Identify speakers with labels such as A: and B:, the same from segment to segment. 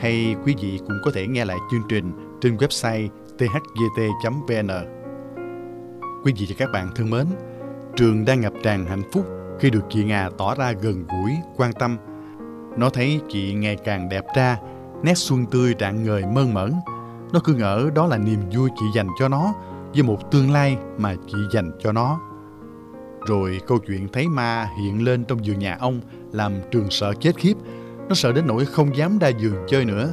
A: Hay quý vị cũng có thể nghe lại chương trình trên website thgt.vn. Quý vị và các bạn thân mến, Trường đang ngập tràn hạnh phúc khi được chị Nga tỏ ra gần gũi, quan tâm. Nó thấy chị ngày càng đẹp ra, nét xuân tươi rạng ngời mơn mởn. Nó cứ ngỡ đó là niềm vui chị dành cho nó với một tương lai mà chị dành cho nó. Rồi câu chuyện thấy ma hiện lên trong vườn nhà ông làm Trường sợ chết khiếp. Nó sợ đến nỗi không dám ra giường chơi nữa.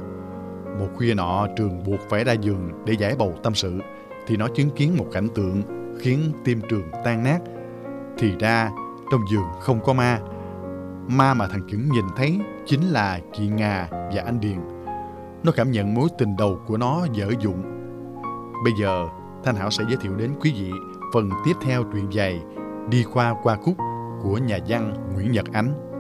A: Một khuya nọ, Trường buộc phải ra giường để giải bầu tâm sự, thì nó chứng kiến một cảnh tượng khiến tim Trường tan nát. Thì ra, trong giường không có ma. Ma mà thằng Chứng nhìn thấy chính là chị nga và anh Điền. Nó cảm nhận mối tình đầu của nó dở dụng. Bây giờ, Thanh Hảo sẽ giới thiệu đến quý vị phần tiếp theo truyện dài Đi qua qua cúc của nhà văn Nguyễn Nhật Ánh.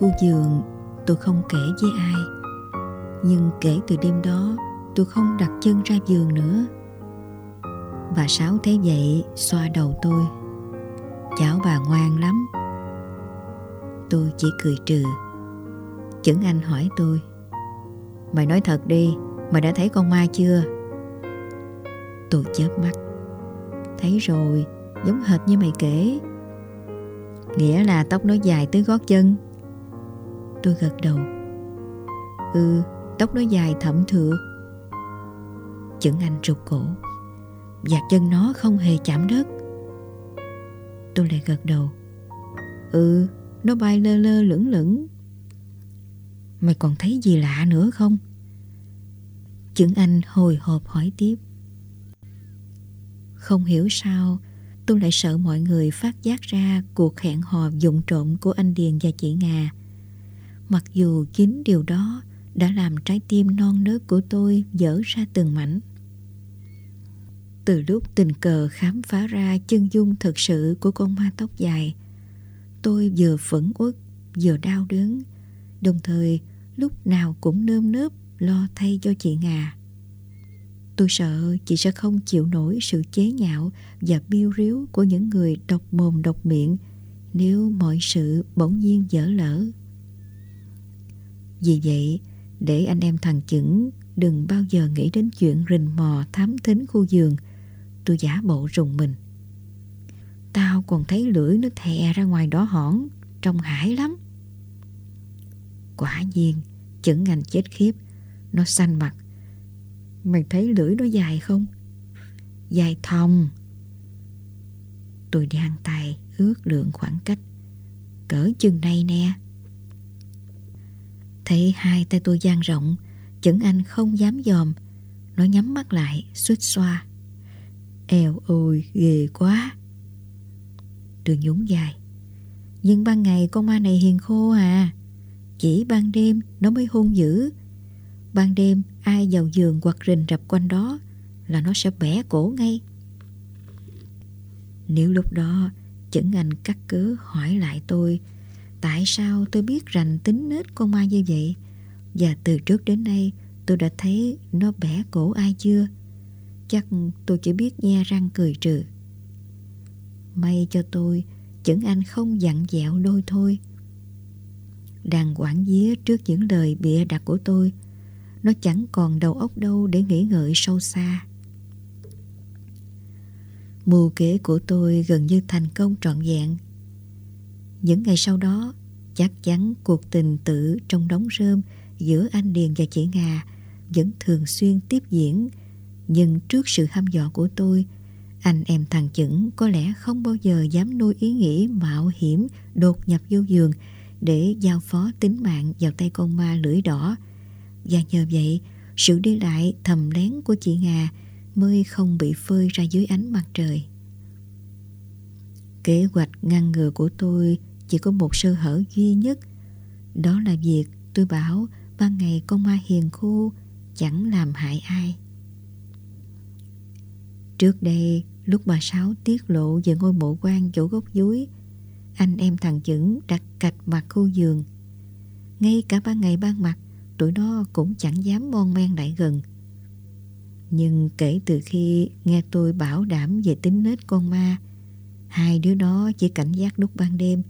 B: Khu giường tôi không kể với ai. Nhưng kể từ đêm đó, tôi không đặt chân ra giường nữa. Bà Sáu thấy vậy, xoa đầu tôi. Cháu bà ngoan lắm. Tôi chỉ cười trừ. Chững anh hỏi tôi, Mày nói thật đi, Mày đã thấy con ma chưa? Tôi chớp mắt. Thấy rồi, Giống hệt như mày kể. Nghĩa là tóc nó dài tới gót chân. Tôi gật đầu. Ừ Tóc nó dài thẩm thượng Chững anh rụt cổ. Và chân nó không hề chạm đất. Tôi lại gật đầu. Ừ Nó bay lơ lơ lửng lửng. Mày còn thấy gì lạ nữa không? Chững anh hồi hộp hỏi tiếp. Không hiểu sao, Tôi lại sợ mọi người phát giác ra cuộc hẹn hò dụng trộm của anh Điền và chị nga Mặc dù chính điều đó đã làm trái tim non nớt của tôi dở ra từng mảnh. Từ lúc tình cờ khám phá ra chân dung thực sự của con ma tóc dài, tôi vừa phẫn uất vừa đau đớn, đồng thời lúc nào cũng nơm nớp lo thay cho chị Ngà. Tôi sợ chị sẽ không chịu nổi sự chế nhạo và biêu ríu của những người độc mồm độc miệng nếu mọi sự bỗng nhiên dở lỡ. Vì vậy, để anh em thằng chững đừng bao giờ nghĩ đến chuyện rình mò thám thính khu giường, tôi giả bộ rùng mình. Tao còn thấy lưỡi nó thè ra ngoài đó hỏn, trông hải lắm. Quả nhiên, chững ngành chết khiếp, nó xanh mặt Mày thấy lưỡi nó dài không? Dài thòng Tôi đang tay ước lượng khoảng cách Cỡ chừng này nè Thấy hai tay tôi dang rộng Chẩn anh không dám dòm. Nó nhắm mắt lại, suýt xoa. Eo ôi ghê quá. Tôi nhún dài. Nhưng ban ngày con ma này hiền khô à. Chỉ ban đêm nó mới hung dữ. Ban đêm ai vào giường hoặc rình rập quanh đó là nó sẽ bẻ cổ ngay. Nếu lúc đó chẩn anh cắt cớ hỏi lại tôi tại sao tôi biết rành tính nết con ma như vậy? Và từ trước đến nay, tôi đã thấy nó bẻ cổ ai chưa? Chắc tôi chỉ biết nhe răng cười trừ. May cho tôi chẩn anh không dặn dẹo đôi thôi. Đàn quản vía trước những lời bịa đặt của tôi, nó chẳng còn đầu óc đâu để nghĩ ngợi sâu xa. Mưu kế của tôi gần như thành công trọn vẹn. Những ngày sau đó Chắc chắn cuộc tình tử trong đống rơm Giữa anh Điền và chị Ngà Vẫn thường xuyên tiếp diễn Nhưng trước sự hăm dọa của tôi Anh em thằng chững có lẽ không bao giờ dám nuôi ý nghĩ mạo hiểm đột nhập vô giường để giao phó tính mạng vào tay con ma lưỡi đỏ. Và nhờ vậy, sự đi lại thầm lén của chị Nga mới không bị phơi ra dưới ánh mặt trời. Kế hoạch ngăn ngừa của tôi chỉ có một sơ hở duy nhất. Đó là việc tôi bảo ban ngày con ma hiền khô chẳng làm hại ai. Trước đây, lúc bà Sáu tiết lộ về ngôi mộ quan chỗ gốc dúi, anh em thằng Chững đặt cạch mặt khu giường. Ngay cả ban ngày ban mặt, tụi nó cũng chẳng dám mon men lại gần. Nhưng kể từ khi nghe tôi bảo đảm về tính nết con ma, hai đứa nó chỉ cảnh giác lúc ban đêm.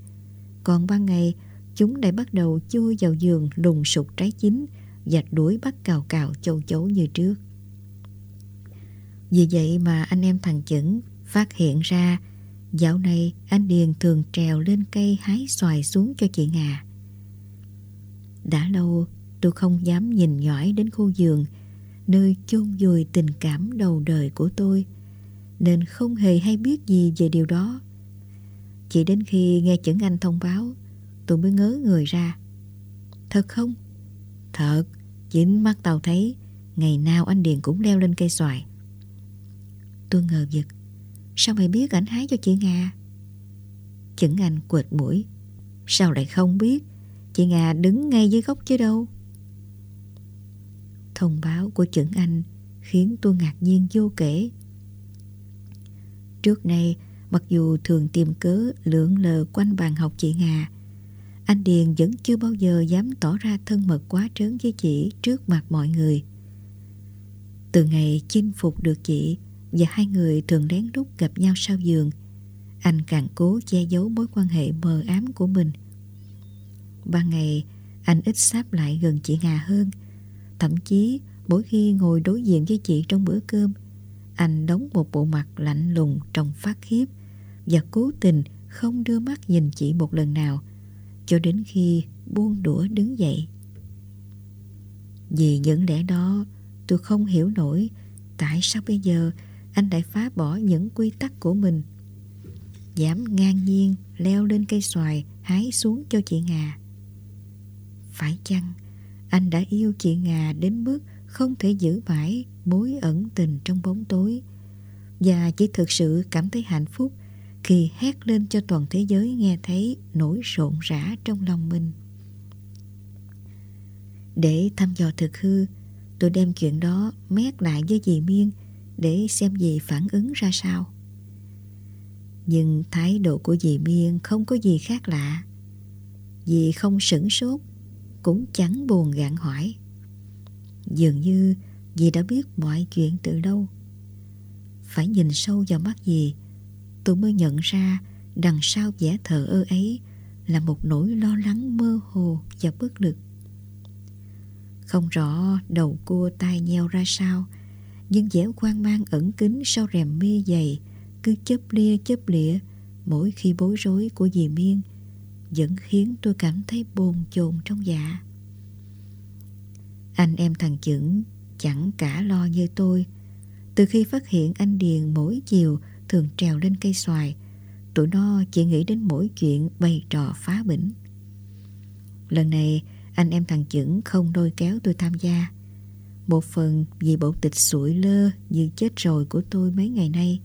B: Còn ban ngày, chúng lại bắt đầu chui vào giường lùng sụt trái chín, và đuổi bắt cào cào châu chấu như trước. Vì vậy mà anh em thằng chững phát hiện ra dạo này anh Điền thường trèo lên cây hái xoài xuống cho chị Ngà. Đã lâu tôi không dám nhìn nhõi đến khu giường nơi chôn vùi tình cảm đầu đời của tôi nên không hề hay biết gì về điều đó. Chỉ đến khi nghe chữ anh thông báo tôi mới ngớ người ra. Thật không? Thật, chính mắt tao thấy ngày nào anh Điền cũng leo lên cây xoài. Tôi ngờ vực Sao mày biết ảnh hái cho chị Nga Chững anh quệt mũi Sao lại không biết Chị Nga đứng ngay dưới gốc chứ đâu Thông báo của chững anh Khiến tôi ngạc nhiên vô kể Trước nay Mặc dù thường tìm cớ lượn lờ quanh bàn học chị Nga Anh Điền vẫn chưa bao giờ dám tỏ ra thân mật quá trớn với chị trước mặt mọi người Từ ngày chinh phục được chị và hai người thường lén lút gặp nhau sau giường. Anh càng cố che giấu mối quan hệ mờ ám của mình. Ban ngày, anh ít sáp lại gần chị Nga hơn. Thậm chí, mỗi khi ngồi đối diện với chị trong bữa cơm, anh đóng một bộ mặt lạnh lùng trong phát khiếp và cố tình không đưa mắt nhìn chị một lần nào cho đến khi buông đũa đứng dậy. Vì những lẽ đó, tôi không hiểu nổi tại sao bây giờ anh lại phá bỏ những quy tắc của mình. Dám ngang nhiên leo lên cây xoài hái xuống cho chị Ngà. Phải chăng anh đã yêu chị Ngà đến mức không thể giữ mãi mối ẩn tình trong bóng tối và chỉ thực sự cảm thấy hạnh phúc khi hét lên cho toàn thế giới nghe thấy nỗi rộn rã trong lòng mình. Để thăm dò thực hư, tôi đem chuyện đó mét lại với dì Miên để xem dì phản ứng ra sao. Nhưng thái độ của dì Miên không có gì khác lạ. Dì không sửng sốt, cũng chẳng buồn gạn hỏi. Dường như dì đã biết mọi chuyện từ đâu Phải nhìn sâu vào mắt dì, tôi mới nhận ra đằng sau vẻ thờ ơ ấy là một nỗi lo lắng mơ hồ và bất lực. Không rõ đầu cua tai nheo ra sao, nhưng vẻ quan mang ẩn kín sau rèm mi dày cứ chớp lia chớp lịa mỗi khi bối rối của dì Miên vẫn khiến tôi cảm thấy bồn chồn trong dạ. Anh em thằng Chững chẳng cả lo như tôi. Từ khi phát hiện anh Điền mỗi chiều thường trèo lên cây xoài, tụi nó chỉ nghĩ đến mỗi chuyện bày trò phá bỉnh. Lần này, anh em thằng Chững không đôi kéo tôi tham gia. Một phần vì bộ tịch sủi lơ như chết rồi của tôi mấy ngày nay.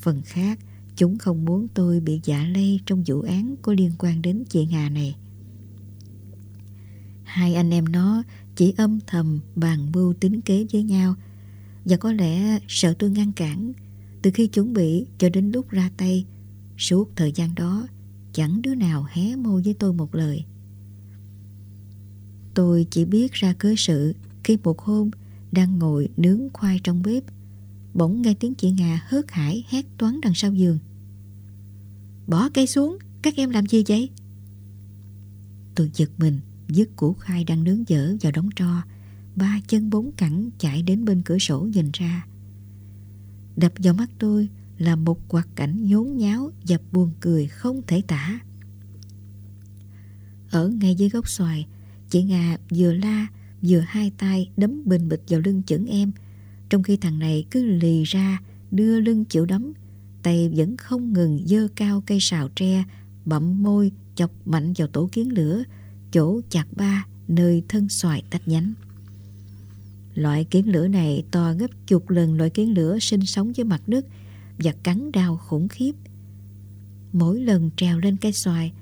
B: Phần khác, chúng không muốn tôi bị giả lây trong vụ án có liên quan đến chị Hà này. Hai anh em nó chỉ âm thầm bàn mưu tính kế với nhau. Và có lẽ sợ tôi ngăn cản, từ khi chuẩn bị cho đến lúc ra tay, suốt thời gian đó, chẳng đứa nào hé môi với tôi một lời. Tôi chỉ biết ra cớ sự khi một hôm đang ngồi nướng khoai trong bếp, bỗng nghe tiếng chị Nga hớt hải hét toán đằng sau giường. Bỏ cây xuống, các em làm gì vậy? Tôi giật mình dứt củ khoai đang nướng dở vào đống tro ba chân bốn cẳng chạy đến bên cửa sổ nhìn ra. Đập vào mắt tôi là một quạt cảnh nhốn nháo và buồn cười không thể tả. Ở ngay dưới gốc xoài chị Nga vừa la vừa hai tay đấm bình bịch vào lưng chững em. Trong khi thằng này cứ lì ra đưa lưng chịu đấm tay vẫn không ngừng dơ cao cây sào tre bậm môi chọc mạnh vào tổ kiến lửa, chỗ chặt ba nơi thân xoài tách nhánh. Loại kiến lửa này to gấp chục lần loại kiến lửa sinh sống dưới mặt đất và cắn đau khủng khiếp. Mỗi lần trèo lên cây xoài,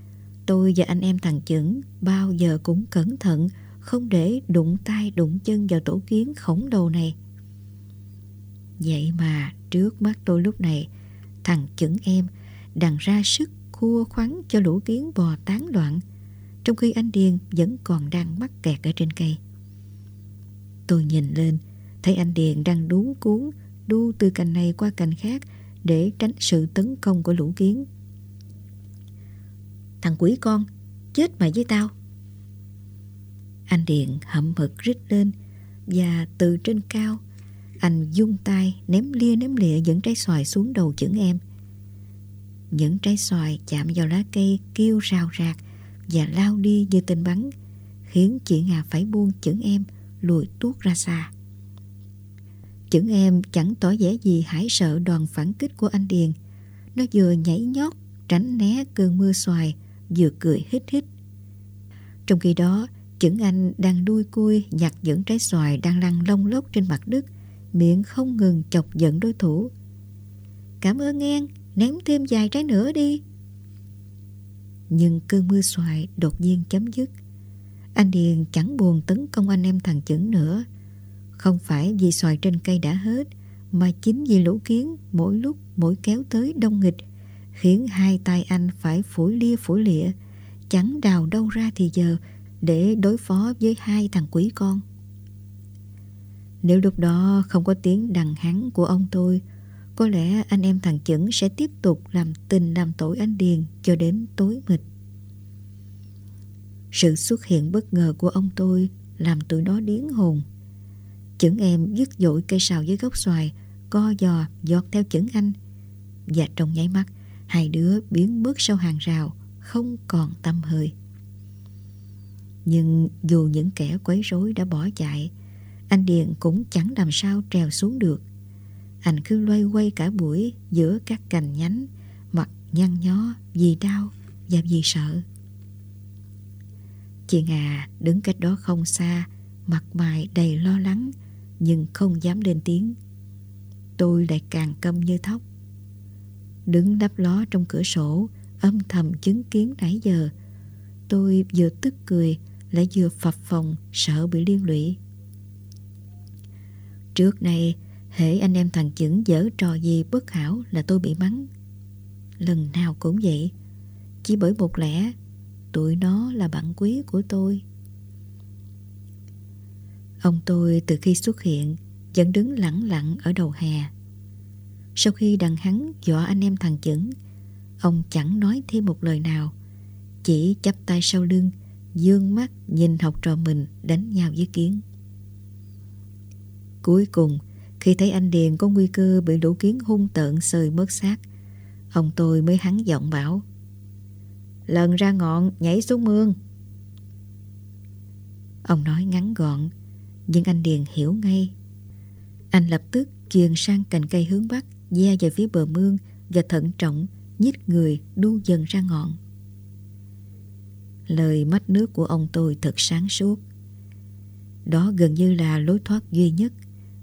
B: tôi và anh em thằng chững bao giờ cũng cẩn thận không để đụng tay đụng chân vào tổ kiến khổng lồ này. Vậy mà trước mắt tôi lúc này, thằng chững em đằng ra sức khua khoắn cho lũ kiến bò tán loạn, trong khi anh Điền vẫn còn đang mắc kẹt ở trên cây. Tôi nhìn lên, thấy anh Điền đang đuống cuốn, đu từ cành này qua cành khác để tránh sự tấn công của lũ kiến. Thằng quỷ con, chết mày với tao. Anh Điền hậm hực rít lên và từ trên cao anh dung tay ném lia ném lịa những trái xoài xuống đầu chữ em. Những trái xoài chạm vào lá cây kêu rào rạc và lao đi như tên bắn, khiến chị Nga phải buông chững em lùi tuốt ra xa. Chững em chẳng tỏ vẻ gì hãi sợ đoàn phản kích của anh Điền. Nó vừa nhảy nhót, tránh né cơn mưa xoài, vừa cười hít hít. Trong khi đó, chững anh đang đuôi cui nhặt những trái xoài đang lăn lông lốc trên mặt đất, miệng không ngừng chọc giận đối thủ. Cảm ơn em, ném thêm vài trái nữa đi. Nhưng cơn mưa xoài đột nhiên chấm dứt. Anh Điền chẳng buồn tấn công anh em thằng chững nữa. Không phải vì xoài trên cây đã hết, mà chính vì lũ kiến mỗi lúc mỗi kéo tới đông nghịch, khiến hai tay anh phải phủi lia phủi lịa, chẳng đào đâu ra thì giờ để đối phó với hai thằng quỷ con. Nếu lúc đó không có tiếng đằng hắn của ông tôi, có lẽ anh em thằng Chững sẽ tiếp tục làm tình làm tội anh Điền cho đến tối mịt. Sự xuất hiện bất ngờ của ông tôi làm tụi nó điến hồn. Chững em dứt dội cây sào dưới gốc xoài, co giò giọt theo chững anh. Và trong nháy mắt, hai đứa biến mất sau hàng rào, không còn tâm hơi. Nhưng dù những kẻ quấy rối đã bỏ chạy, anh Điền cũng chẳng làm sao trèo xuống được. Anh cứ loay quay cả buổi giữa các cành nhánh, mặt nhăn nhó vì đau và vì sợ. Chị Ngà đứng cách đó không xa, mặt mày đầy lo lắng, nhưng không dám lên tiếng. Tôi lại càng câm như thóc. Đứng đắp ló trong cửa sổ, âm thầm chứng kiến nãy giờ. Tôi vừa tức cười, lại vừa phập phòng, sợ bị liên lụy. Trước này, hễ anh em thằng chững dở trò gì bất hảo là tôi bị mắng. Lần nào cũng vậy, chỉ bởi một lẽ tụi nó là bạn quý của tôi. Ông tôi từ khi xuất hiện vẫn đứng lặng lặng ở đầu hè. Sau khi đằng hắn dọa anh em thằng chững, ông chẳng nói thêm một lời nào, chỉ chắp tay sau lưng, dương mắt nhìn học trò mình đánh nhau với kiến. Cuối cùng, khi thấy anh Điền có nguy cơ bị lũ kiến hung tợn sơi mất xác, ông tôi mới hắn giọng bảo Lần ra ngọn nhảy xuống mương. Ông nói ngắn gọn Nhưng anh Điền hiểu ngay. Anh lập tức truyền sang cành cây hướng bắc ve về phía bờ mương Và thận trọng nhích người đu dần ra ngọn. Lời mách nước của ông tôi thật sáng suốt. Đó gần như là lối thoát duy nhất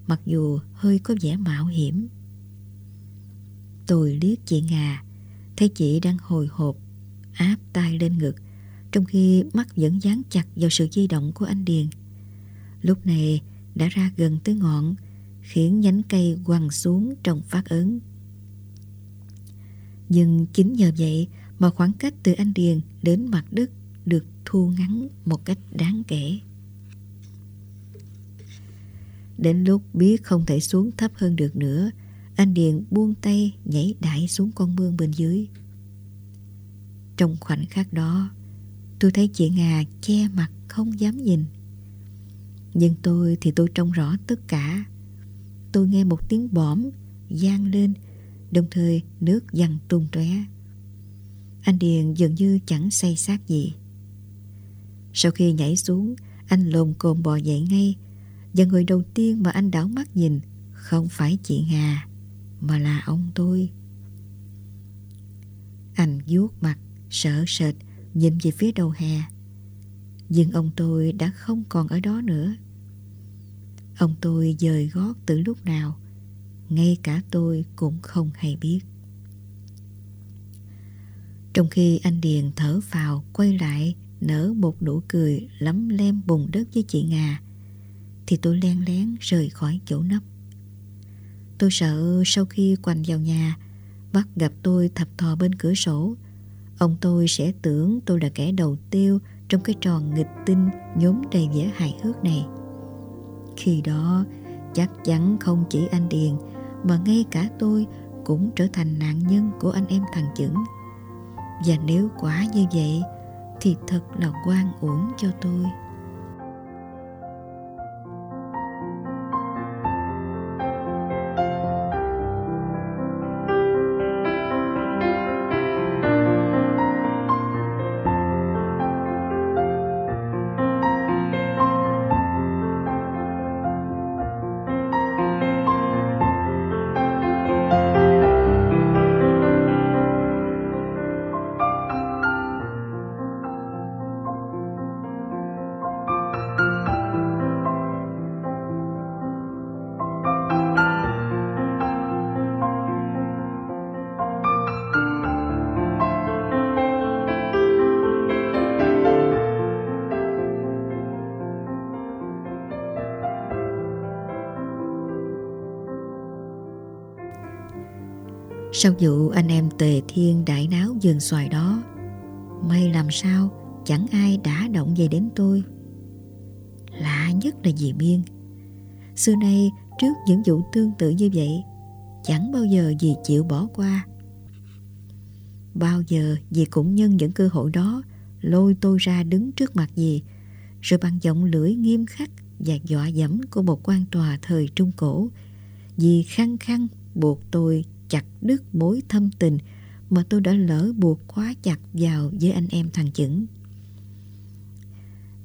B: Mặc dù hơi có vẻ mạo hiểm Tôi liếc chị Ngà, Thấy chị đang hồi hộp, áp tay lên ngực, trong khi mắt vẫn dán chặt vào sự di động của anh Điền. Lúc này đã ra gần tới ngọn, khiến nhánh cây quằn xuống trong phát ớn. Nhưng chính nhờ vậy mà khoảng cách từ anh Điền đến mặt đất được thu ngắn một cách đáng kể. Đến lúc biết không thể xuống thấp hơn được nữa, anh Điền buông tay nhảy đại xuống con mương bên dưới. Trong khoảnh khắc đó Tôi thấy chị Ngà che mặt không dám nhìn. Nhưng tôi thì tôi trông rõ tất cả. Tôi nghe một tiếng bõm gian lên Đồng thời nước dằn tung tóe. Anh Điền dường như chẳng say sát gì. Sau khi nhảy xuống Anh lồm cồm bò dậy ngay và người đầu tiên mà anh đảo mắt nhìn Không phải chị Hà Mà là ông tôi Anh vuốt mặt sợ sệt nhìn về phía đầu hè. Nhưng ông tôi đã không còn ở đó nữa. Ông tôi dời gót từ lúc nào, ngay cả tôi cũng không hay biết. Trong khi anh Điền thở vào quay lại nở một nụ cười lấm lem bùn đất với chị Ngà thì tôi len lén rời khỏi chỗ nấp. Tôi sợ sau khi quành vào nhà, bắt gặp tôi thập thò bên cửa sổ, ông tôi sẽ tưởng tôi là kẻ đầu tiêu trong cái tròn nghịch tinh nhóm đầy vẻ hài hước này. Khi đó, chắc chắn không chỉ anh Điền, mà ngay cả tôi cũng trở thành nạn nhân của anh em thằng Chững. Và nếu quả như vậy, thì thật là quan uổng cho tôi. Sau vụ anh em tề thiên đại náo vườn xoài đó? May làm sao, chẳng ai đã động về đến tôi. Lạ nhất là dì Miên. Xưa nay trước những vụ tương tự như vậy, Chẳng bao giờ dì chịu bỏ qua. Bao giờ dì cũng nhân những cơ hội đó, Lôi tôi ra đứng trước mặt dì, Rồi bằng giọng lưỡi nghiêm khắc Và dọa dẫm của một quan tòa thời Trung Cổ, Dì khăng khăng buộc tôi chặt đứt mối thâm tình mà tôi đã lỡ buộc khóa chặt vào với anh em thằng chững.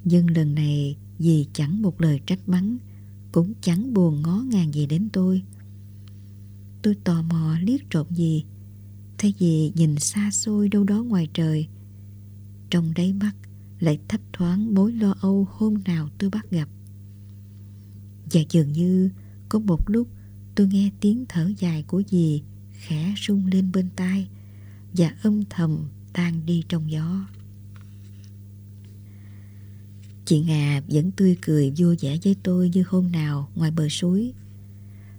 B: Nhưng lần này dì chẳng một lời trách mắng, cũng chẳng buồn ngó ngàng gì đến tôi. Tôi tò mò liếc trộm gì, thấy dì nhìn xa xôi đâu đó ngoài trời. Trong đáy mắt lại thấp thoáng mối lo âu hôm nào tôi bắt gặp. Và dường như có một lúc tôi nghe tiếng thở dài của dì khẽ rung lên bên tai và âm thầm tan đi trong gió. Chị Ngà vẫn tươi cười vui vẻ với tôi như hôm nào ngoài bờ suối.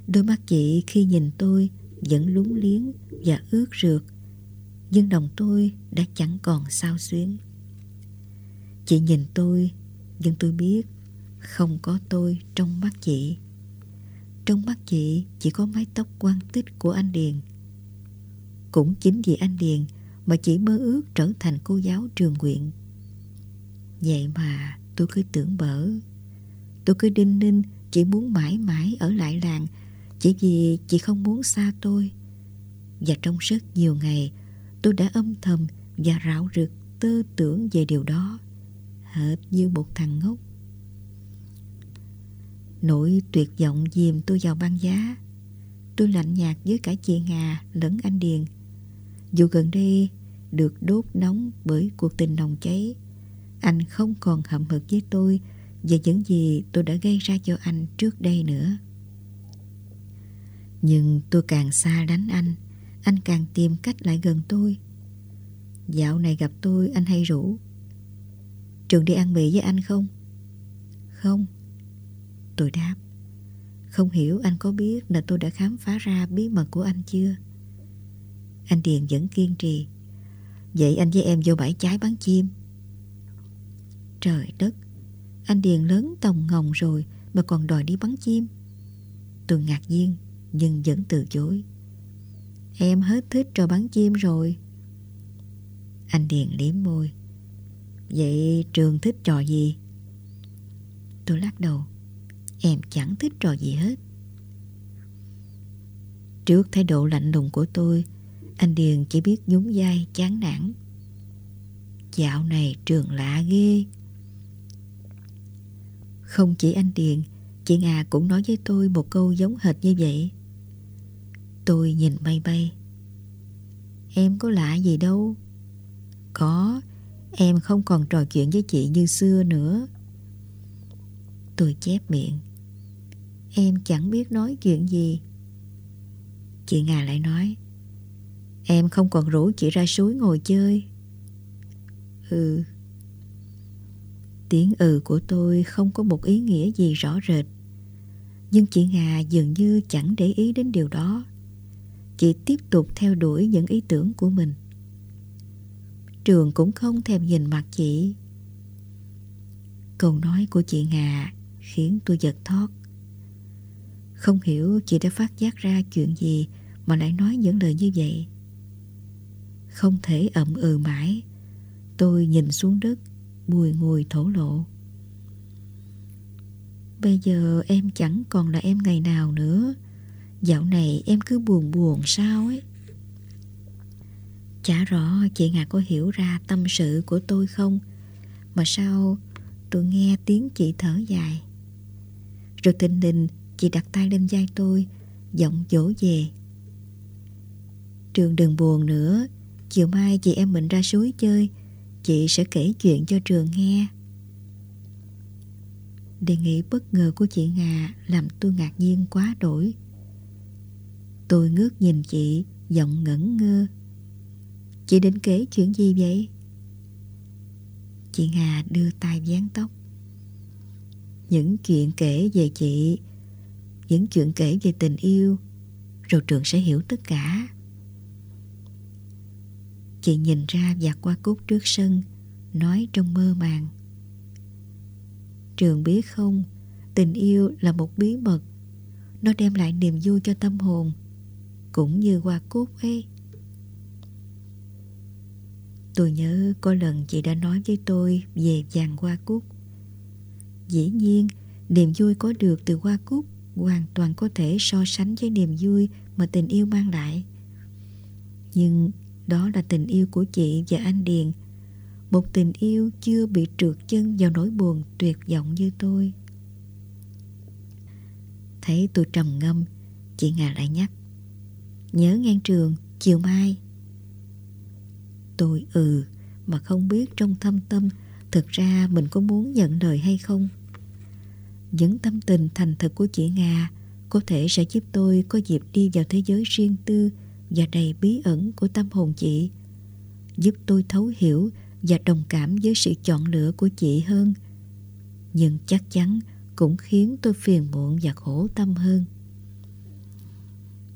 B: Đôi mắt chị khi nhìn tôi vẫn lúng liếng và ướt rượt, nhưng đồng tôi đã chẳng còn sao xuyến. Chị nhìn tôi, nhưng tôi biết không có tôi trong mắt chị. Trong mắt chị chỉ có mái tóc quan tích của anh Điền cũng chính vì anh Điền mà chỉ mơ ước trở thành cô giáo trường quyện. Vậy mà tôi cứ tưởng bở. Tôi cứ đinh ninh chỉ muốn mãi mãi ở lại làng, chỉ vì chị không muốn xa tôi. Và trong rất nhiều ngày, tôi đã âm thầm và rạo rực tư tưởng về điều đó, hệt như một thằng ngốc. Nỗi tuyệt vọng dìm tôi vào băng giá. Tôi lạnh nhạt với cả chị Ngà lẫn anh Điền dù gần đây được đốt nóng bởi cuộc tình nồng cháy, anh không còn hậm hực với tôi về những gì tôi đã gây ra cho anh trước đây nữa. Nhưng tôi càng xa đánh anh, anh càng tìm cách lại gần tôi. Dạo này gặp tôi anh hay rủ. Trường đi ăn mì với anh không? Không. Tôi đáp. Không hiểu anh có biết là tôi đã khám phá ra bí mật của anh chưa? Anh Điền vẫn kiên trì. Vậy anh với em vô bãi trái bắn chim. Trời đất, Anh Điền lớn tòng ngồng rồi Mà còn đòi đi bắn chim. Tôi ngạc nhiên, Nhưng vẫn từ chối. Em hết thích trò bắn chim rồi. Anh Điền liếm môi. Vậy trường thích trò gì? Tôi lắc đầu. Em chẳng thích trò gì hết. Trước thái độ lạnh lùng của tôi anh Điền chỉ biết nhún vai chán nản Dạo này trường lạ ghê Không chỉ anh Điền Chị Nga cũng nói với tôi một câu giống hệt như vậy Tôi nhìn bay bay Em có lạ gì đâu Có, em không còn trò chuyện với chị như xưa nữa. Tôi chép miệng. Em chẳng biết nói chuyện gì. Chị Nga lại nói. Em không còn rủ chị ra suối ngồi chơi. Ừ. Tiếng ừ của tôi không có một ý nghĩa gì rõ rệt. Nhưng chị Nga dường như chẳng để ý đến điều đó. Chị tiếp tục theo đuổi những ý tưởng của mình. Trường cũng không thèm nhìn mặt chị. Câu nói của chị Nga khiến tôi giật thót. Không hiểu chị đã phát giác ra chuyện gì mà lại nói những lời như vậy. Không thể ậm ừ mãi, tôi nhìn xuống đất, bùi ngùi thổ lộ. Bây giờ em chẳng còn là em ngày nào nữa. Dạo này em cứ buồn buồn sao ấy. Chả rõ chị Ngà có hiểu ra tâm sự của tôi không Mà sao tôi nghe tiếng chị thở dài Rồi tình đình chị đặt tay lên vai tôi Giọng dỗ về Trường đừng buồn nữa Chiều mai chị em mình ra suối chơi, Chị sẽ kể chuyện cho Trường nghe. Đề nghị bất ngờ của chị Ngà Làm tôi ngạc nhiên quá đổi. Tôi ngước nhìn chị, Giọng ngẩn ngơ. Chị định kể chuyện gì vậy? Chị Hà đưa tay dán tóc. Những chuyện kể về chị, Những chuyện kể về tình yêu, Rồi trường sẽ hiểu tất cả. Chị nhìn ra và qua cốt trước sân Nói trong mơ màng Trường biết không Tình yêu là một bí mật Nó đem lại niềm vui cho tâm hồn Cũng như qua cốt ấy Tôi nhớ có lần chị đã nói với tôi về vàng hoa cúc. Dĩ nhiên, niềm vui có được từ hoa cúc hoàn toàn có thể so sánh với niềm vui mà tình yêu mang lại. Nhưng đó là tình yêu của chị và anh Điền. Một tình yêu chưa bị trượt chân vào nỗi buồn tuyệt vọng như tôi. Thấy tôi trầm ngâm, chị nga lại nhắc. Nhớ ngang trường, chiều mai Tôi ừ mà không biết trong thâm tâm thực ra mình có muốn nhận lời hay không. Những tâm tình thành thật của chị Nga có thể sẽ giúp tôi có dịp đi vào thế giới riêng tư và đầy bí ẩn của tâm hồn chị, giúp tôi thấu hiểu và đồng cảm với sự chọn lựa của chị hơn. Nhưng chắc chắn cũng khiến tôi phiền muộn và khổ tâm hơn.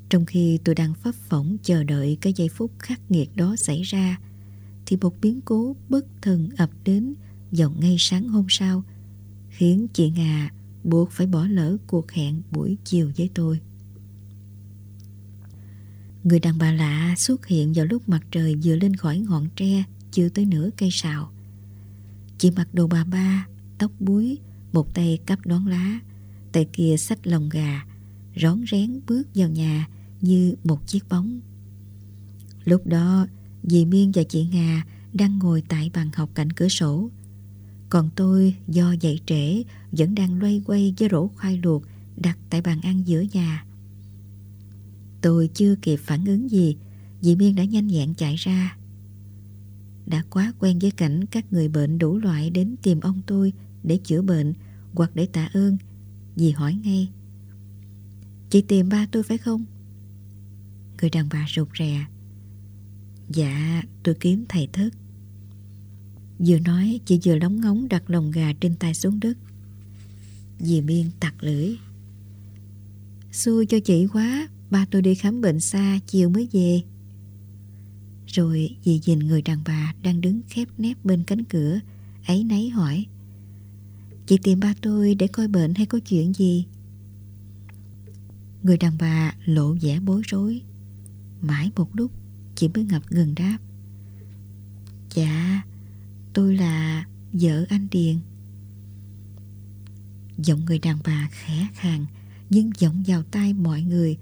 B: Trong khi tôi đang phấp phỏng chờ đợi cái giây phút khắc nghiệt đó xảy ra, thì một biến cố bất thần ập đến vào ngay sáng hôm sau, khiến chị Ngà buộc phải bỏ lỡ cuộc hẹn buổi chiều với tôi. Người đàn bà lạ xuất hiện vào lúc mặt trời vừa lên khỏi ngọn tre chưa tới nửa cây sào. Chị mặc đồ bà ba, tóc búi, một tay cắp đón lá, tay kia xách lồng gà, rón rén bước vào nhà như một chiếc bóng. Lúc đó Dì Miên và chị Nga đang ngồi tại bàn học cạnh cửa sổ. Còn tôi do dậy trễ vẫn đang loay quay với rổ khoai luộc đặt tại bàn ăn giữa nhà. Tôi chưa kịp phản ứng gì, dì Miên đã nhanh nhẹn chạy ra. Đã quá quen với cảnh các người bệnh đủ loại đến tìm ông tôi để chữa bệnh hoặc để tạ ơn. Dì hỏi ngay. Chị tìm ba tôi phải không? Người đàn bà rụt rè Dạ tôi kiếm thầy thức. Vừa nói chị vừa lóng ngóng đặt lồng gà trên tay xuống đất Dì Miên tặc lưỡi Xui cho chị quá Ba tôi đi khám bệnh xa Chiều mới về. Rồi dì nhìn người đàn bà Đang đứng khép nép bên cánh cửa, Ấy nấy hỏi, Chị tìm ba tôi để coi bệnh hay có chuyện gì? Người đàn bà lộ vẻ bối rối. Mãi một lúc, Chị mới ngập ngừng đáp Dạ Tôi là vợ anh Điền. Giọng người đàn bà khẽ khàng, Nhưng giọng vào tai mọi người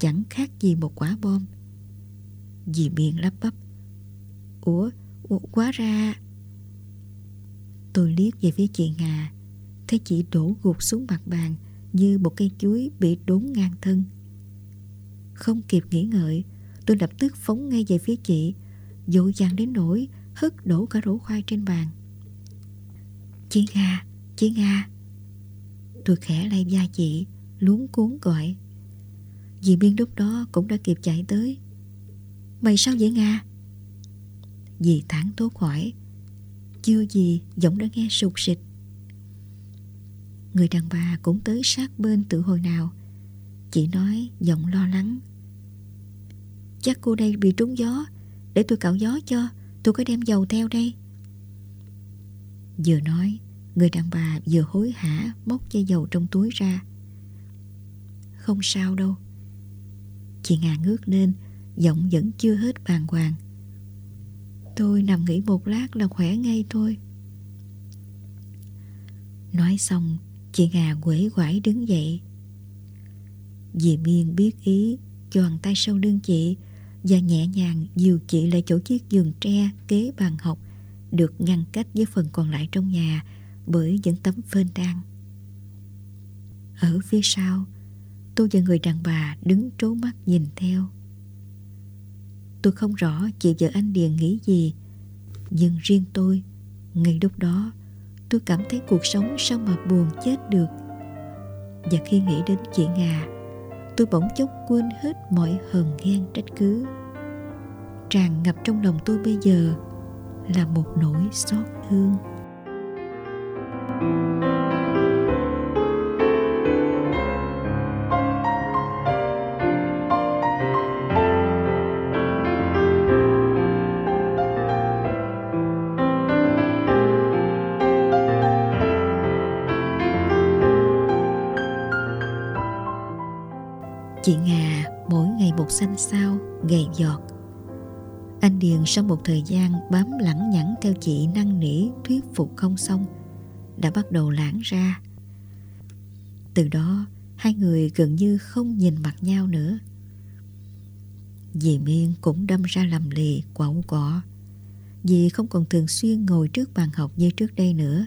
B: Chẳng khác gì một quả bom Dì miệng lắp bắp Ủa, ủa quá ra Tôi liếc về phía chị Ngà Thấy chị đổ gục xuống mặt bàn Như một cây chuối bị đốn ngang thân Không kịp nghĩ ngợi Tôi lập tức phóng ngay về phía chị Dội dàng đến nỗi hất đổ cả rổ khoai trên bàn. Chị Nga, chị Nga. Tôi khẽ lay da chị, luống cuốn gọi. Dì Biên lúc đó cũng đã kịp chạy tới. Mày sao vậy Nga? Dì thẳng tốt hỏi. Chưa gì, giọng đã nghe sụt sịt. Người đàn bà cũng tới sát bên từ hồi nào. Chị nói giọng lo lắng. Chắc cô đây bị trúng gió, để tôi cạo gió cho, tôi có đem dầu theo đây. Vừa nói, người đàn bà vừa hối hả móc chai dầu trong túi ra. Không sao đâu. Chị Ngà ngước lên, giọng vẫn chưa hết bàng hoàng. Tôi nằm nghỉ một lát là khỏe ngay thôi. Nói xong, chị Ngà quể quải đứng dậy. Dì Miên biết ý, choàng tay sau lưng chị và nhẹ nhàng dìu chị lại chỗ chiếc giường tre kế bàn học được ngăn cách với phần còn lại trong nhà bởi những tấm phên đan. Ở phía sau, tôi và người đàn bà đứng trố mắt nhìn theo. Tôi không rõ chị vợ anh Điền nghĩ gì, nhưng riêng tôi, ngay lúc đó, tôi cảm thấy cuộc sống sao mà buồn chết được. Và khi nghĩ đến chị Ngà, tôi bỗng chốc quên hết mọi hờn ghen trách cứ. Tràn ngập trong lòng tôi bây giờ là một nỗi xót thương. Chị Ngà mỗi ngày một xanh sao, gầy giọt. Anh Điền sau một thời gian bám lẳng nhẳng theo chị năn nỉ thuyết phục không xong, đã bắt đầu lãng ra. Từ đó, hai người gần như không nhìn mặt nhau nữa. Dì Miên cũng đâm ra lầm lì, quẩu quọ. Dì không còn thường xuyên ngồi trước bàn học như trước đây nữa,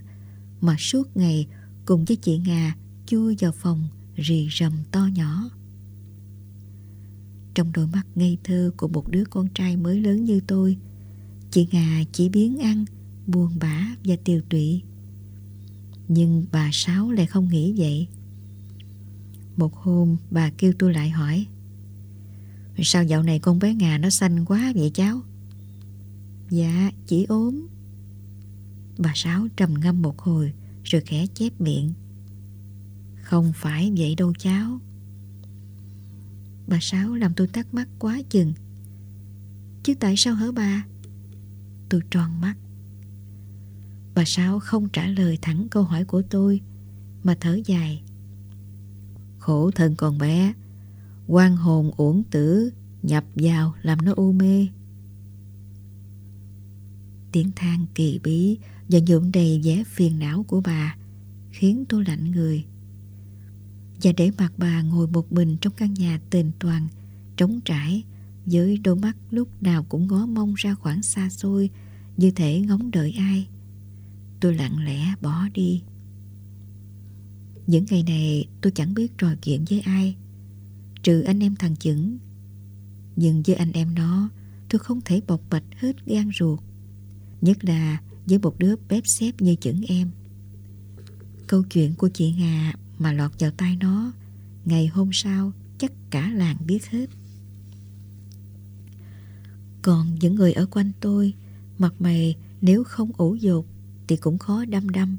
B: mà suốt ngày cùng với chị Ngà chui vào phòng rì rầm to nhỏ. Trong đôi mắt ngây thơ của một đứa con trai mới lớn như tôi. Chị Ngà chỉ biến ăn, buồn bã và tiều tụy. Nhưng bà Sáu lại không nghĩ vậy. Một hôm bà kêu tôi lại hỏi Sao dạo này con bé Ngà nó xanh quá vậy cháu? Dạ, chỉ ốm. Bà Sáu trầm ngâm một hồi Rồi khẽ chép miệng Không phải vậy đâu cháu. Bà Sáu làm tôi thắc mắc quá chừng. Chứ tại sao hả bà? Tôi tròn mắt. Bà Sáu không trả lời thẳng câu hỏi của tôi, Mà thở dài. Khổ thân còn bé, quan hồn uổng tử, Nhập vào làm nó u mê. Tiếng than kỳ bí Và nhuộm đầy vẻ phiền não của bà Khiến tôi lạnh người và để mặt bà ngồi một mình trong căn nhà tền toàn, trống trải, với đôi mắt lúc nào cũng ngó mong ra khoảng xa xôi, như thể ngóng đợi ai. Tôi lặng lẽ bỏ đi. Những ngày này tôi chẳng biết trò chuyện với ai, trừ anh em thằng chững. Nhưng với anh em nó, tôi không thể bộc bạch hết gan ruột. Nhất là với một đứa bếp xếp như chững em. Câu chuyện của chị Nga mà lọt vào tay nó. Ngày hôm sau, chắc cả làng biết hết. Còn những người ở quanh tôi, mặt mày nếu không ủ dột thì cũng khó đăm đăm.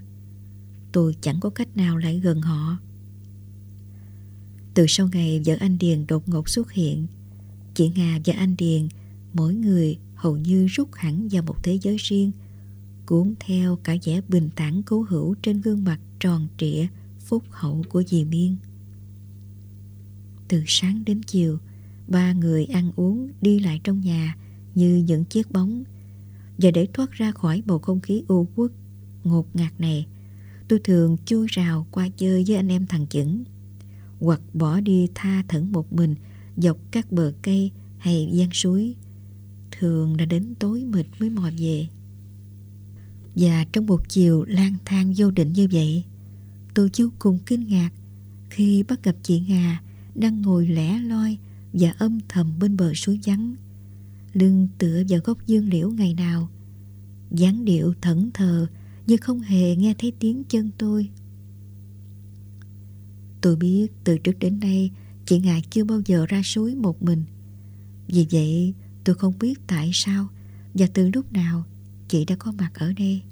B: Tôi chẳng có cách nào lại gần họ. Từ sau ngày vợ anh Điền đột ngột xuất hiện, chị Nga và anh Điền, mỗi người hầu như rút hẳn vào một thế giới riêng, cuốn theo cả vẻ bình thản cố hữu trên gương mặt tròn trịa phúc hậu của dì Miên. Từ sáng đến chiều, ba người ăn uống đi lại trong nhà như những chiếc bóng. Và để thoát ra khỏi bầu không khí u uất, ngột ngạt này, tôi thường chui rào qua chơi với anh em thằng chững hoặc bỏ đi tha thẩn một mình dọc các bờ cây hay gian suối. Thường là đến tối mịt mới mò về. Và trong một chiều lang thang vô định như vậy, Tôi vô cùng kinh ngạc khi bắt gặp chị Ngà đang ngồi lẻ loi và âm thầm bên bờ suối vắng, lưng tựa vào gốc dương liễu ngày nào, dáng điệu thẫn thờ như không hề nghe thấy tiếng chân tôi. Tôi biết từ trước đến nay chị Ngà chưa bao giờ ra suối một mình. Vì vậy tôi không biết tại sao và từ lúc nào chị đã có mặt ở đây.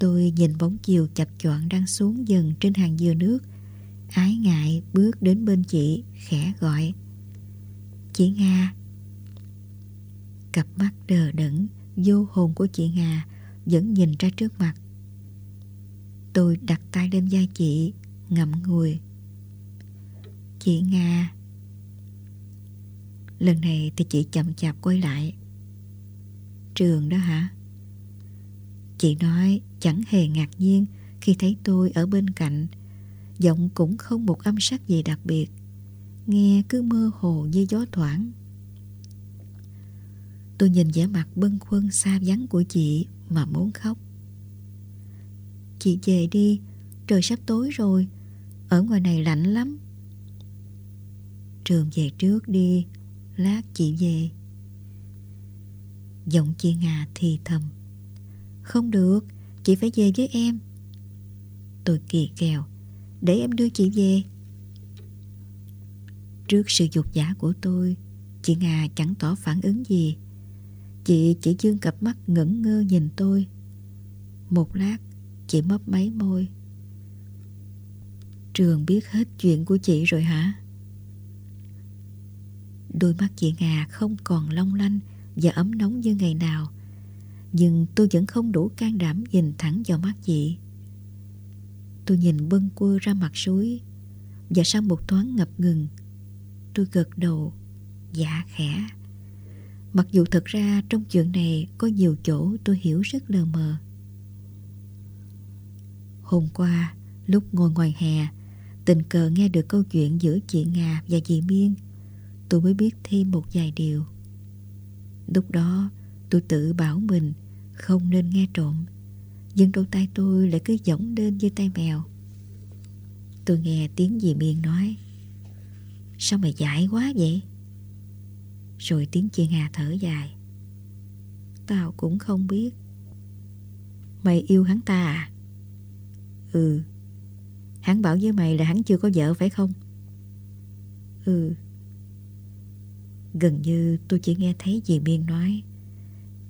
B: Tôi nhìn bóng chiều chập choạng đang xuống dần trên hàng dừa nước. Ái ngại bước đến bên chị khẽ gọi. Chị Nga. Cặp mắt đờ đẫn, vô hồn của chị Nga vẫn nhìn ra trước mặt. Tôi đặt tay lên vai chị, ngậm ngùi. Chị Nga. Lần này thì chị chậm chạp quay lại. Trường đó hả? Chị nói chẳng hề ngạc nhiên khi thấy tôi ở bên cạnh. Giọng cũng không một âm sắc gì đặc biệt. Nghe cứ mơ hồ như gió thoảng. Tôi nhìn vẻ mặt bâng khuâng xa vắng của chị mà muốn khóc. Chị về đi, trời sắp tối rồi, ở ngoài này lạnh lắm. Trường về trước đi, lát chị về. Giọng chị ngà thì thầm. Không được, chị phải về với em. Tôi kỳ kèo, để em đưa chị về. Trước sự dục giả của tôi, chị Nga chẳng tỏ phản ứng gì. Chị chỉ dương cặp mắt ngẩn ngơ nhìn tôi. Một lát, chị mấp máy môi. Trường biết hết chuyện của chị rồi hả? Đôi mắt chị Nga không còn long lanh và ấm nóng như ngày nào. Nhưng tôi vẫn không đủ can đảm nhìn thẳng vào mắt chị. Tôi nhìn bâng quơ ra mặt suối và sau một thoáng ngập ngừng, tôi gật đầu, dạ khẽ. Mặc dù thật ra trong chuyện này có nhiều chỗ tôi hiểu rất lờ mờ. Hôm qua, lúc ngồi ngoài hè, tình cờ nghe được câu chuyện giữa chị Nga và chị Miên, tôi mới biết thêm một vài điều. Lúc đó, tôi tự bảo mình không nên nghe trộm, nhưng đôi tay tôi lại cứ giỏng lên như tay mèo. Tôi nghe tiếng dì Miên nói, sao mày dại quá vậy? Rồi tiếng chị Nga thở dài Tao cũng không biết Mày yêu hắn ta à? Ừ Hắn bảo với mày là hắn chưa có vợ phải không? Ừ Gần như tôi chỉ nghe thấy dì Miên nói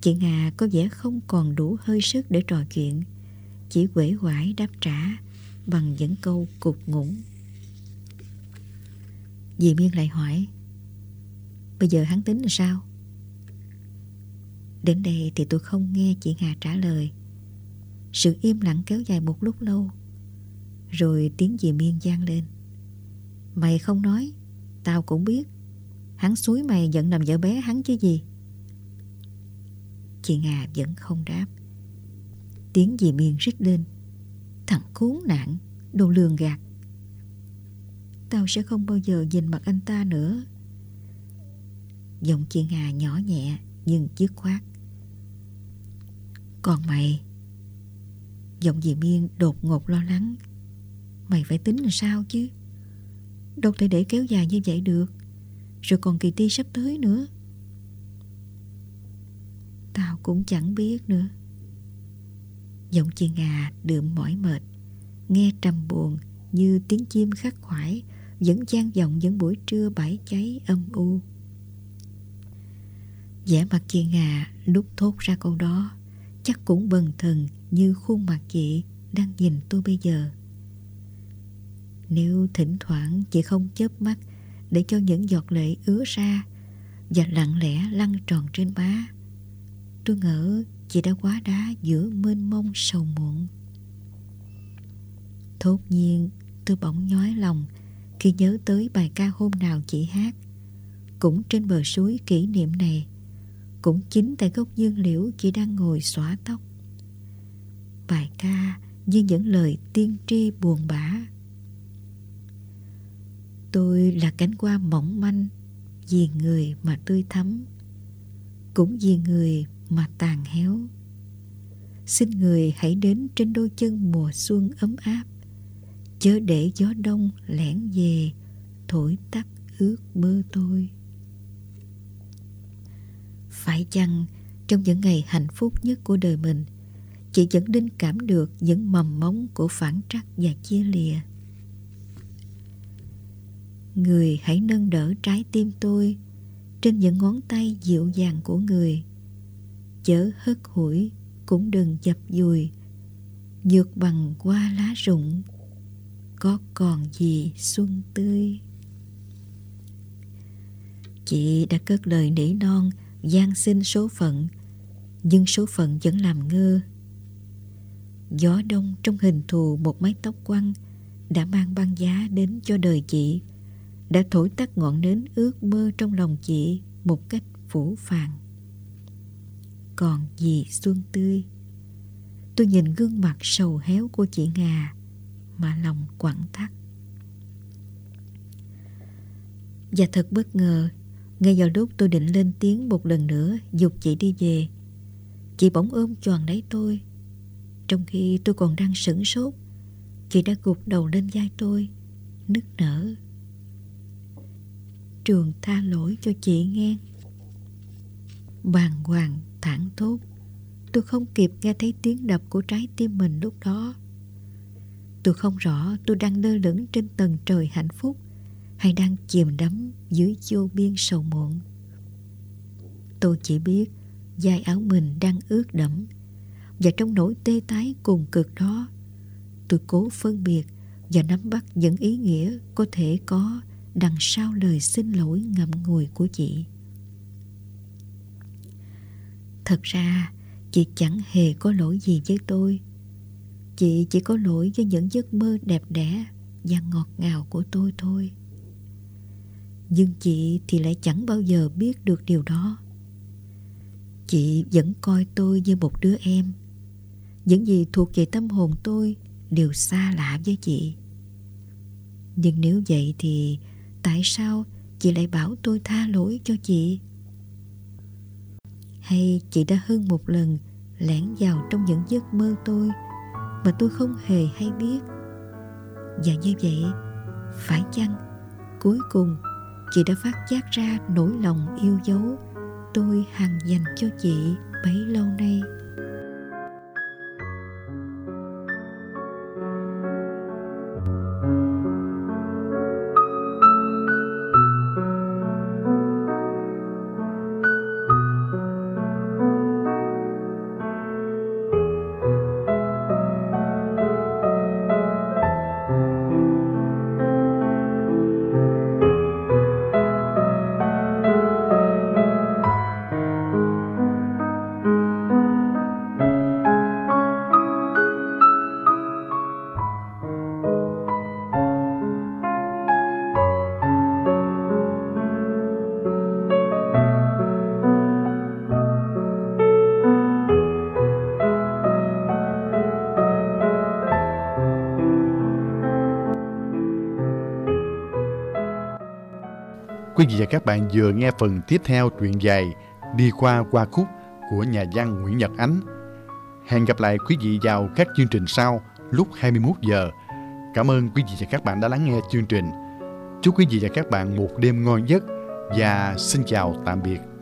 B: Chị Nga có vẻ không còn đủ hơi sức để trò chuyện. Chỉ quể quải đáp trả Bằng những câu cục ngủng. Dì Miên lại hỏi, Bây giờ hắn tính là sao? Đến đây thì tôi không nghe chị Hà trả lời. Sự im lặng kéo dài một lúc lâu, Rồi tiếng dì Miên gian lên. Mày không nói, Tao cũng biết. Hắn suối mày giận nằm vợ bé hắn chứ gì? Chị Nga vẫn không đáp Tiếng dì Miên rít lên Thằng khốn nạn, Đồ lường gạt Tao sẽ không bao giờ nhìn mặt anh ta nữa Giọng chị Nga nhỏ nhẹ nhưng dứt khoát. Còn mày? Giọng dì Miên đột ngột lo lắng. Mày phải tính là sao chứ? Đâu thể để kéo dài như vậy được. Rồi còn kỳ thi sắp tới nữa. Tao cũng chẳng biết nữa. Giọng chị Ngà đượm mỏi mệt, nghe trầm buồn như tiếng chim khắc khoải vẫn gian vọng những buổi trưa bãi cháy âm u vẻ mặt chị Ngà lúc thốt ra câu đó chắc cũng bần thần như khuôn mặt chị đang nhìn tôi bây giờ. Nếu thỉnh thoảng chị không chớp mắt để cho những giọt lệ ứa ra và lặng lẽ lăn tròn trên má, tôi ngỡ chị đã quá đá giữa mênh mông sầu muộn. Thốt nhiên, tôi bỗng nhói lòng khi nhớ tới bài ca hôm nào chị hát. Cũng trên bờ suối kỷ niệm này, cũng chính tại gốc dương liễu chị đang ngồi xóa tóc. Bài ca như những lời tiên tri buồn bã. Tôi là cánh hoa mỏng manh Vì người mà tươi thắm, Cũng vì người mà tàn héo. Xin người hãy đến trên đôi chân mùa xuân ấm áp, Chớ để gió đông lẻn về, Thổi tắt ước mơ tôi. Phải chăng trong những ngày hạnh phúc nhất của đời mình, chị vẫn đinh cảm được những mầm móng của phản trắc và chia lìa? Người hãy nâng đỡ trái tim tôi trên những ngón tay dịu dàng của người chớ hất hủi, cũng đừng dập dùi. Nhược bằng qua lá rụng, có còn gì xuân tươi? Chị đã cất lời nỉ non, gian xin số phận, nhưng số phận vẫn làm ngơ. Gió đông trong hình thù một mái tóc quăng, đã mang băng giá đến cho đời chị, đã thổi tắt ngọn nến ước mơ trong lòng chị một cách phủ phàng còn gì xuân tươi. Tôi nhìn gương mặt sầu héo của chị ngà mà lòng quặn thắt. Và thật bất ngờ, ngay vào lúc tôi định lên tiếng một lần nữa dục chị đi về, chị bỗng ôm tròn lấy tôi. Trong khi tôi còn đang sửng sốt, chị đã gục đầu lên vai tôi, nức nở. Trường tha lỗi cho chị nghe. Bàng hoàng thẳng thốt. Tôi không kịp nghe thấy tiếng đập của trái tim mình lúc đó. Tôi không rõ tôi đang lơ lửng trên tầng trời hạnh phúc hay đang chìm đắm dưới vô biên sầu muộn. Tôi chỉ biết vai áo mình đang ướt đẫm và trong nỗi tê tái cùng cực đó, tôi cố phân biệt và nắm bắt những ý nghĩa có thể có đằng sau lời xin lỗi ngậm ngùi của chị thật ra, chị chẳng hề có lỗi gì với tôi. Chị chỉ có lỗi với những giấc mơ đẹp đẽ và ngọt ngào của tôi thôi. Nhưng chị thì lại chẳng bao giờ biết được điều đó. Chị vẫn coi tôi như một đứa em. Những gì thuộc về tâm hồn tôi đều xa lạ với chị. Nhưng nếu vậy thì tại sao chị lại bảo tôi tha lỗi cho chị? Hay chị đã hơn một lần lẻn vào trong những giấc mơ tôi mà tôi không hề hay biết? Và như vậy, phải chăng cuối cùng chị đã phát giác ra nỗi lòng yêu dấu tôi hằng dành cho chị bấy lâu nay?
A: Quý vị và các bạn vừa nghe phần tiếp theo truyện dài Đi qua qua khúc của nhà văn Nguyễn Nhật Ánh. Hẹn gặp lại quý vị vào các chương trình sau lúc 21 giờ. Cảm ơn quý vị và các bạn đã lắng nghe chương trình. Chúc quý vị và các bạn một đêm ngon giấc và xin chào tạm biệt.